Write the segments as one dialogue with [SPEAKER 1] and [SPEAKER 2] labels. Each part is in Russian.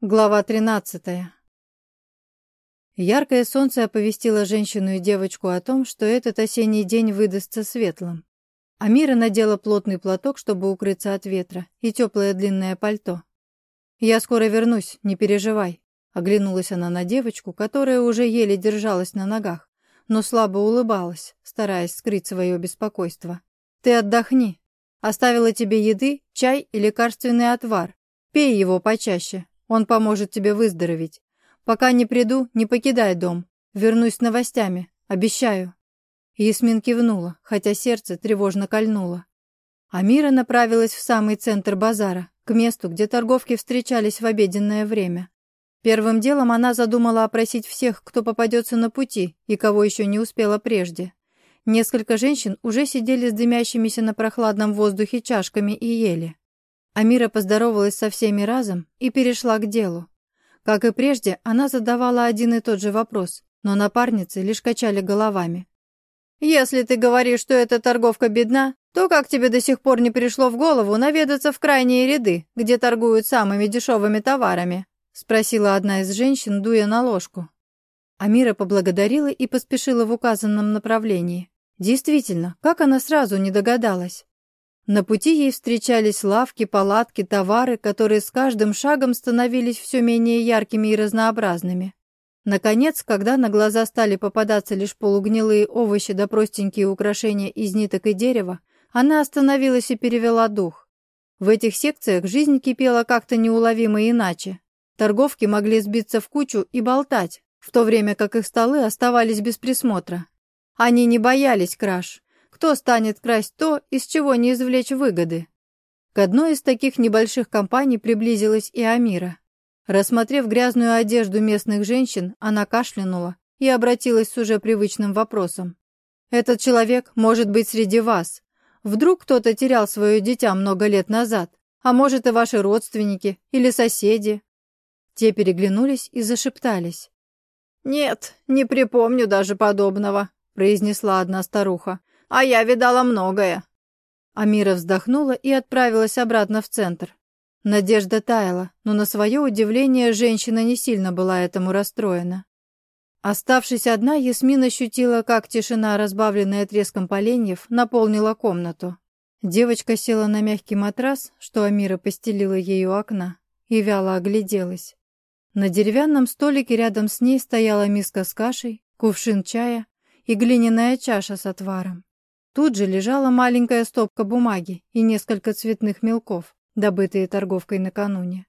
[SPEAKER 1] Глава 13. Яркое солнце оповестило женщину и девочку о том, что этот осенний день выдастся светлым. Амира надела плотный платок, чтобы укрыться от ветра, и теплое длинное пальто. «Я скоро вернусь, не переживай», — оглянулась она на девочку, которая уже еле держалась на ногах, но слабо улыбалась, стараясь скрыть свое беспокойство. «Ты отдохни. Оставила тебе еды, чай и лекарственный отвар. Пей его почаще, он поможет тебе выздороветь. Пока не приду, не покидай дом. Вернусь с новостями, обещаю». Ясмин кивнула, хотя сердце тревожно кольнуло. Амира направилась в самый центр базара, к месту, где торговки встречались в обеденное время. Первым делом она задумала опросить всех, кто попадется на пути и кого еще не успела прежде. Несколько женщин уже сидели с дымящимися на прохладном воздухе чашками и ели. Амира поздоровалась со всеми разом и перешла к делу. Как и прежде, она задавала один и тот же вопрос, но напарницы лишь качали головами. «Если ты говоришь, что эта торговка бедна, то как тебе до сих пор не пришло в голову наведаться в крайние ряды, где торгуют самыми дешевыми товарами?» — спросила одна из женщин, дуя на ложку. Амира поблагодарила и поспешила в указанном направлении. Действительно, как она сразу не догадалась? На пути ей встречались лавки, палатки, товары, которые с каждым шагом становились все менее яркими и разнообразными. Наконец, когда на глаза стали попадаться лишь полугнилые овощи да простенькие украшения из ниток и дерева, она остановилась и перевела дух. В этих секциях жизнь кипела как-то неуловимо иначе. Торговки могли сбиться в кучу и болтать, в то время как их столы оставались без присмотра. Они не боялись краж, кто станет красть то, из чего не извлечь выгоды? К одной из таких небольших компаний приблизилась и Амира. Рассмотрев грязную одежду местных женщин, она кашлянула и обратилась с уже привычным вопросом. «Этот человек может быть среди вас. Вдруг кто-то терял свое дитя много лет назад, а может и ваши родственники или соседи?» Те переглянулись и зашептались. «Нет, не припомню даже подобного», — произнесла одна старуха а я видала многое». Амира вздохнула и отправилась обратно в центр. Надежда таяла, но на свое удивление женщина не сильно была этому расстроена. Оставшись одна, Ясмин ощутила, как тишина, разбавленная треском поленьев, наполнила комнату. Девочка села на мягкий матрас, что Амира постелила у окна, и вяло огляделась. На деревянном столике рядом с ней стояла миска с кашей, кувшин чая и глиняная чаша с отваром. Тут же лежала маленькая стопка бумаги и несколько цветных мелков, добытые торговкой накануне.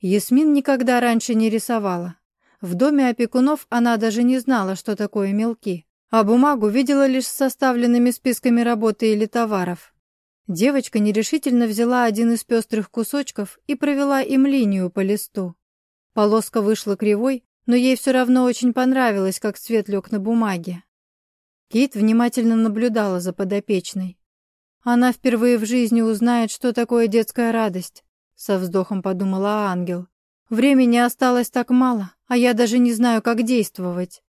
[SPEAKER 1] Ясмин никогда раньше не рисовала. В доме опекунов она даже не знала, что такое мелки, а бумагу видела лишь с составленными списками работы или товаров. Девочка нерешительно взяла один из пестрых кусочков и провела им линию по листу. Полоска вышла кривой, но ей все равно очень понравилось, как цвет лег на бумаге. Кейт внимательно наблюдала за подопечной. Она впервые в жизни узнает, что такое детская радость, со вздохом подумала ангел. Времени осталось так мало, а я даже не знаю, как действовать.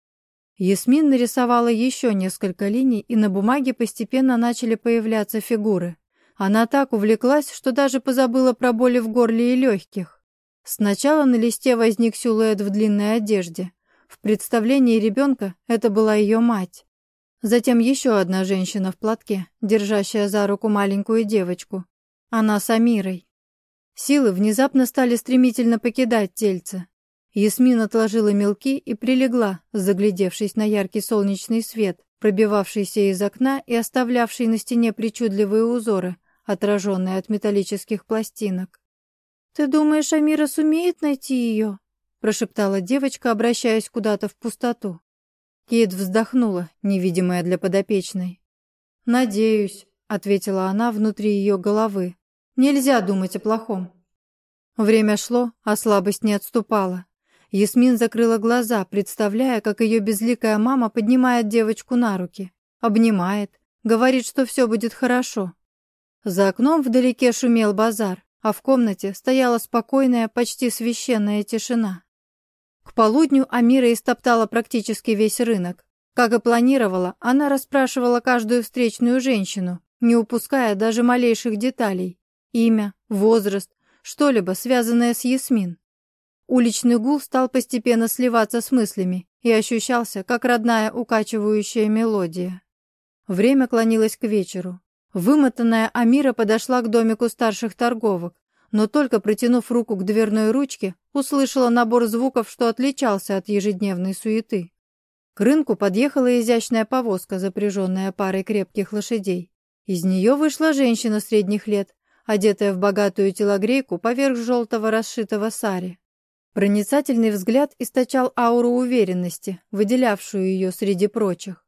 [SPEAKER 1] Ясмин нарисовала еще несколько линий, и на бумаге постепенно начали появляться фигуры. Она так увлеклась, что даже позабыла про боли в горле и легких. Сначала на листе возник силуэт в длинной одежде. В представлении ребенка это была ее мать. Затем еще одна женщина в платке, держащая за руку маленькую девочку. Она с Амирой. Силы внезапно стали стремительно покидать тельце. Ясмин отложила мелки и прилегла, заглядевшись на яркий солнечный свет, пробивавшийся из окна и оставлявший на стене причудливые узоры, отраженные от металлических пластинок. «Ты думаешь, Амира сумеет найти ее?» прошептала девочка, обращаясь куда-то в пустоту. Кейт вздохнула, невидимая для подопечной. «Надеюсь», — ответила она внутри ее головы. «Нельзя думать о плохом». Время шло, а слабость не отступала. Ясмин закрыла глаза, представляя, как ее безликая мама поднимает девочку на руки, обнимает, говорит, что все будет хорошо. За окном вдалеке шумел базар, а в комнате стояла спокойная, почти священная тишина. К полудню Амира истоптала практически весь рынок. Как и планировала, она расспрашивала каждую встречную женщину, не упуская даже малейших деталей. Имя, возраст, что-либо связанное с Ясмин. Уличный гул стал постепенно сливаться с мыслями и ощущался, как родная укачивающая мелодия. Время клонилось к вечеру. Вымотанная Амира подошла к домику старших торговок, но только протянув руку к дверной ручке, услышала набор звуков, что отличался от ежедневной суеты. К рынку подъехала изящная повозка, запряженная парой крепких лошадей. Из нее вышла женщина средних лет, одетая в богатую телогрейку поверх желтого расшитого сари. Проницательный взгляд источал ауру уверенности, выделявшую ее среди прочих.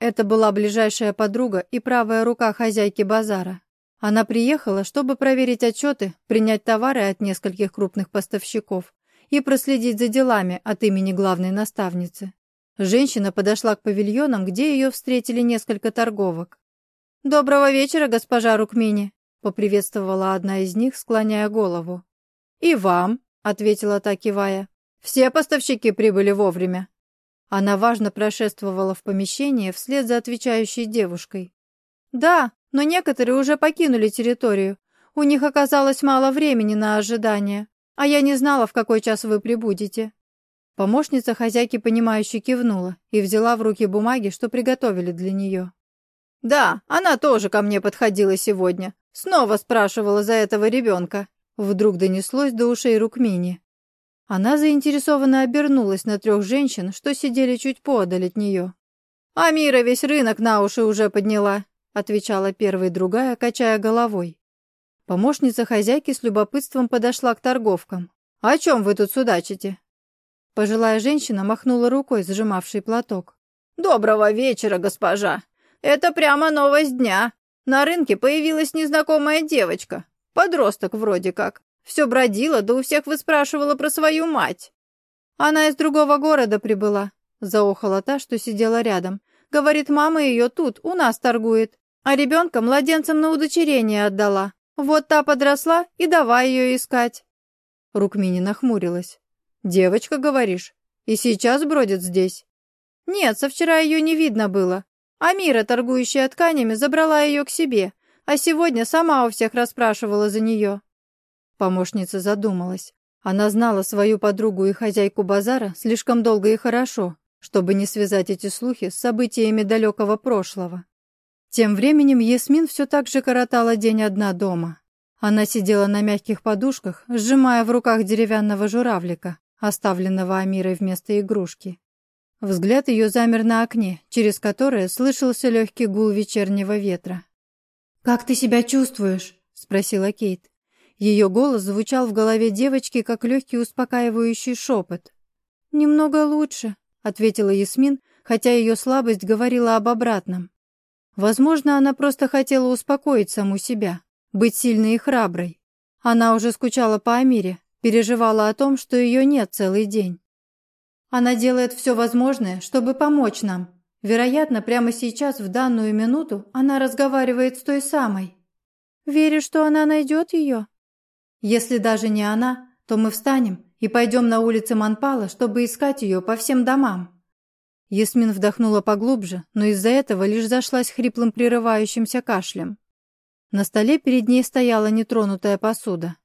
[SPEAKER 1] Это была ближайшая подруга и правая рука хозяйки базара. Она приехала, чтобы проверить отчеты, принять товары от нескольких крупных поставщиков и проследить за делами от имени главной наставницы. Женщина подошла к павильонам, где ее встретили несколько торговок. «Доброго вечера, госпожа Рукмини», — поприветствовала одна из них, склоняя голову. «И вам», ответила та, кивая. «Все поставщики прибыли вовремя». Она важно прошествовала в помещение вслед за отвечающей девушкой. «Да, но некоторые уже покинули территорию. У них оказалось мало времени на ожидание, а я не знала, в какой час вы прибудете». Помощница хозяйки, понимающе кивнула и взяла в руки бумаги, что приготовили для нее. «Да, она тоже ко мне подходила сегодня. Снова спрашивала за этого ребенка. Вдруг донеслось до ушей Рукмини. Она заинтересованно обернулась на трех женщин, что сидели чуть подаль от нее. «Амира весь рынок на уши уже подняла», — отвечала первая другая, качая головой. Помощница хозяйки с любопытством подошла к торговкам. «О чем вы тут судачите?» Пожилая женщина махнула рукой, зажимавшей платок. «Доброго вечера, госпожа! Это прямо новость дня. На рынке появилась незнакомая девочка. Подросток вроде как. Все бродила, да у всех выспрашивала про свою мать. Она из другого города прибыла, заохала та, что сидела рядом. Говорит, мама ее тут, у нас торгует. А ребенка младенцам на удочерение отдала. Вот та подросла, и давай ее искать. Рукмини нахмурилась. «Девочка, говоришь? И сейчас бродит здесь?» «Нет, со вчера ее не видно было. Амира, торгующая тканями, забрала ее к себе, а сегодня сама у всех расспрашивала за нее». Помощница задумалась. Она знала свою подругу и хозяйку базара слишком долго и хорошо, чтобы не связать эти слухи с событиями далекого прошлого. Тем временем Ясмин все так же коротала день одна дома. Она сидела на мягких подушках, сжимая в руках деревянного журавлика, оставленного Амирой вместо игрушки. Взгляд ее замер на окне, через которое слышался легкий гул вечернего ветра. «Как ты себя чувствуешь?» — спросила Кейт. Ее голос звучал в голове девочки, как легкий успокаивающий шепот. «Немного лучше», — ответила Ясмин, хотя ее слабость говорила об обратном. Возможно, она просто хотела успокоить саму себя, быть сильной и храброй. Она уже скучала по Амире, переживала о том, что ее нет целый день. Она делает все возможное, чтобы помочь нам, Вероятно, прямо сейчас, в данную минуту, она разговаривает с той самой. Веришь, что она найдет ее? Если даже не она, то мы встанем и пойдем на улицы Манпала, чтобы искать ее по всем домам. Ясмин вдохнула поглубже, но из-за этого лишь зашлась хриплым прерывающимся кашлем. На столе перед ней стояла нетронутая посуда.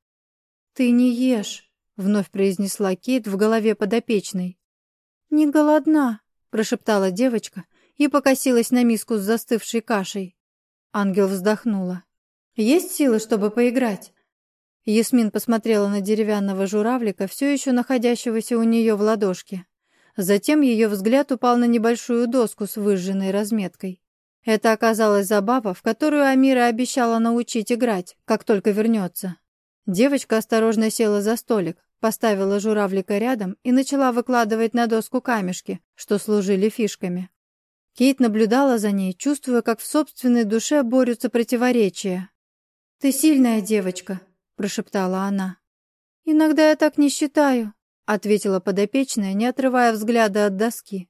[SPEAKER 1] «Ты не ешь», — вновь произнесла Кейт в голове подопечной. «Не голодна», — прошептала девочка и покосилась на миску с застывшей кашей. Ангел вздохнула. «Есть силы, чтобы поиграть?» Ясмин посмотрела на деревянного журавлика, все еще находящегося у нее в ладошке. Затем ее взгляд упал на небольшую доску с выжженной разметкой. Это оказалась забава, в которую Амира обещала научить играть, как только вернется. Девочка осторожно села за столик, Поставила журавлика рядом и начала выкладывать на доску камешки, что служили фишками. Кейт наблюдала за ней, чувствуя, как в собственной душе борются противоречия. «Ты сильная девочка», — прошептала она. «Иногда я так не считаю», — ответила подопечная, не отрывая взгляда от доски.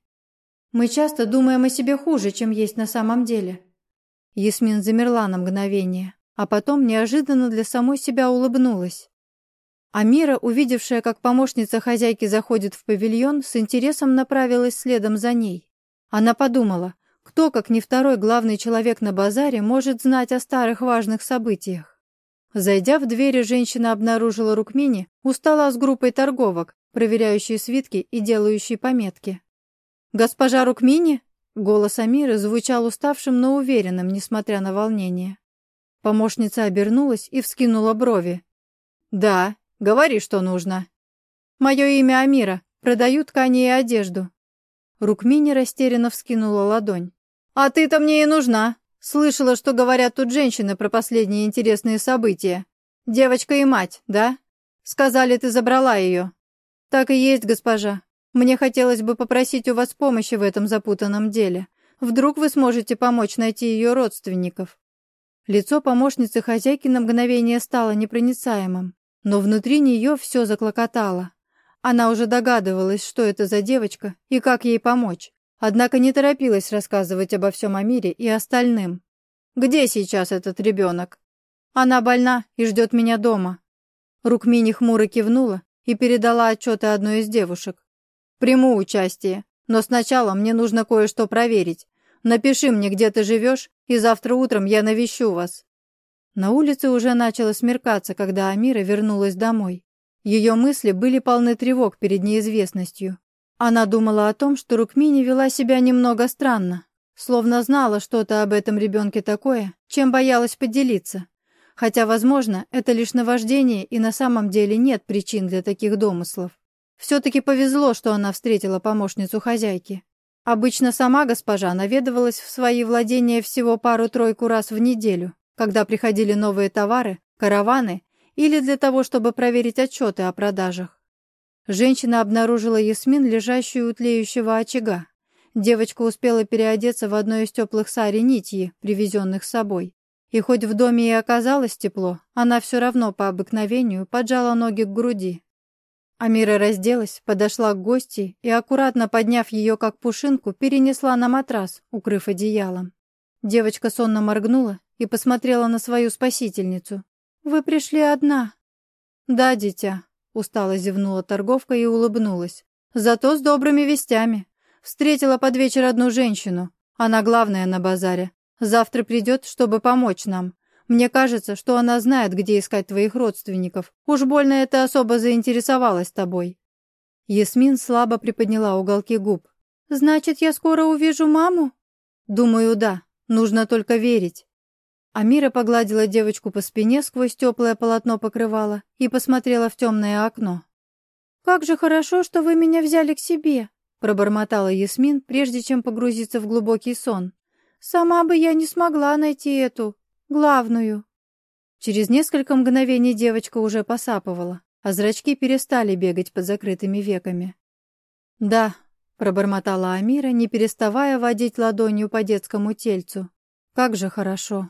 [SPEAKER 1] «Мы часто думаем о себе хуже, чем есть на самом деле». Ясмин замерла на мгновение, а потом неожиданно для самой себя улыбнулась. Амира, увидевшая, как помощница хозяйки заходит в павильон, с интересом направилась следом за ней. Она подумала, кто, как не второй главный человек на базаре, может знать о старых важных событиях. Зайдя в двери, женщина обнаружила Рукмини у стола с группой торговок, проверяющей свитки и делающей пометки. «Госпожа Рукмини?» Голос Амиры звучал уставшим, но уверенным, несмотря на волнение. Помощница обернулась и вскинула брови. «Да, говори, что нужно». «Мое имя Амира. Продаю ткани и одежду». Рукмини растерянно вскинула ладонь. «А ты-то мне и нужна. Слышала, что говорят тут женщины про последние интересные события. Девочка и мать, да? Сказали, ты забрала ее». «Так и есть, госпожа. Мне хотелось бы попросить у вас помощи в этом запутанном деле. Вдруг вы сможете помочь найти ее родственников». Лицо помощницы хозяйки на мгновение стало непроницаемым, но внутри нее все заклокотало. Она уже догадывалась, что это за девочка и как ей помочь, однако не торопилась рассказывать обо всем о мире и остальным. «Где сейчас этот ребенок?» «Она больна и ждет меня дома». Рукмини хмуро кивнула и передала отчеты одной из девушек. «Приму участие, но сначала мне нужно кое-что проверить. Напиши мне, где ты живешь, и завтра утром я навещу вас». На улице уже начало смеркаться, когда Амира вернулась домой. Ее мысли были полны тревог перед неизвестностью. Она думала о том, что Рукмини вела себя немного странно, словно знала что-то об этом ребенке такое, чем боялась поделиться. Хотя, возможно, это лишь наваждение, и на самом деле нет причин для таких домыслов. Все-таки повезло, что она встретила помощницу хозяйки. Обычно сама госпожа наведывалась в свои владения всего пару-тройку раз в неделю, когда приходили новые товары, караваны или для того, чтобы проверить отчеты о продажах. Женщина обнаружила Ясмин, лежащую у тлеющего очага. Девочка успела переодеться в одно из теплых сари нитьи, привезенных с собой. И хоть в доме и оказалось тепло, она все равно по обыкновению поджала ноги к груди. Амира разделась, подошла к гости и, аккуратно подняв ее как пушинку, перенесла на матрас, укрыв одеялом. Девочка сонно моргнула и посмотрела на свою спасительницу. «Вы пришли одна?» «Да, дитя», — устало зевнула торговка и улыбнулась. «Зато с добрыми вестями. Встретила под вечер одну женщину. Она главная на базаре. Завтра придет, чтобы помочь нам. Мне кажется, что она знает, где искать твоих родственников. Уж больно это особо заинтересовалась тобой». Ясмин слабо приподняла уголки губ. «Значит, я скоро увижу маму?» «Думаю, да. Нужно только верить». Амира погладила девочку по спине сквозь теплое полотно покрывала и посмотрела в темное окно. «Как же хорошо, что вы меня взяли к себе», пробормотала Ясмин, прежде чем погрузиться в глубокий сон. «Сама бы я не смогла найти эту Главную. Через несколько мгновений девочка уже посапывала, а зрачки перестали бегать под закрытыми веками. «Да», — пробормотала Амира, не переставая водить ладонью по детскому тельцу. «Как же хорошо».